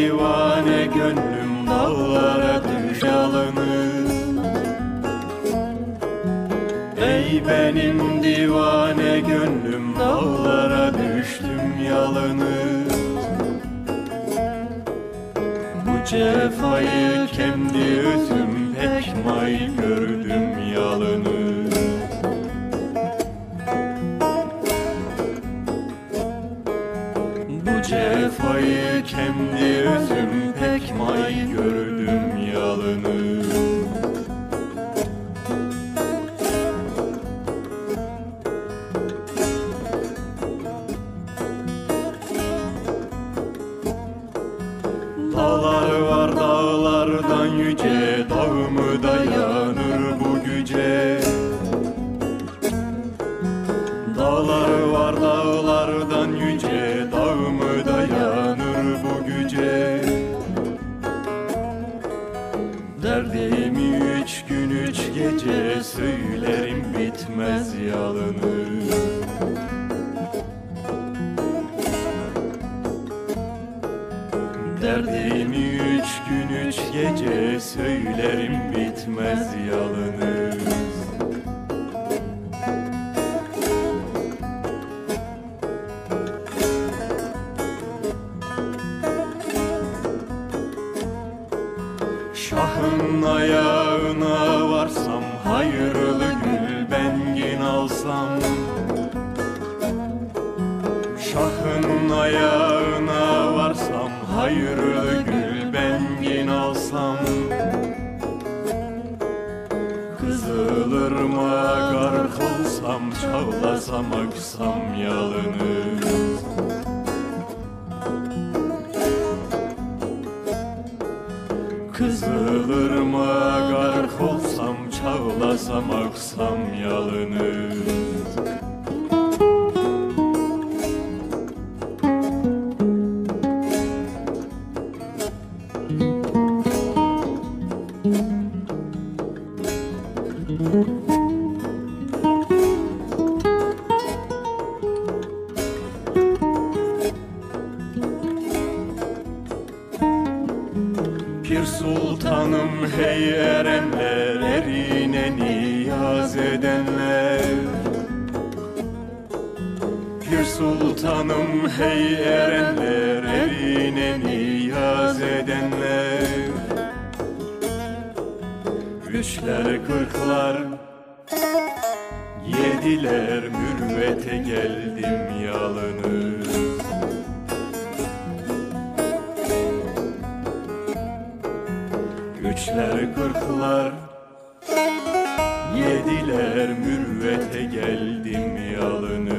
divane gönlüm dallara düş alınır. Ey benim divane gönlüm dallara düştüm yalınır. Bu cefayı kendi özüm pek may gördüm yalınır. Cefayı kendi özüm pek may gördüm bitmez yalınız. Derdimi üç gün üç gece söylerim bitmez yalınız. Şahın ayağına varsam hayırlı alsam Şahın ayağına varsam hayırlı gül bengin alsam. Kızılırmağa gark olsam çağlasam aksam yalınız. Kızılırmağa gark olsam çağlasam aksam yalınız Pir sultanım hey erenler erine niyaz edenler. Pir sultanım hey erenler erine niyaz edenler. Üçler kırklar Yediler mürvete geldim yalınız Üçler kırklar. Yediler mürvete geldim yalınız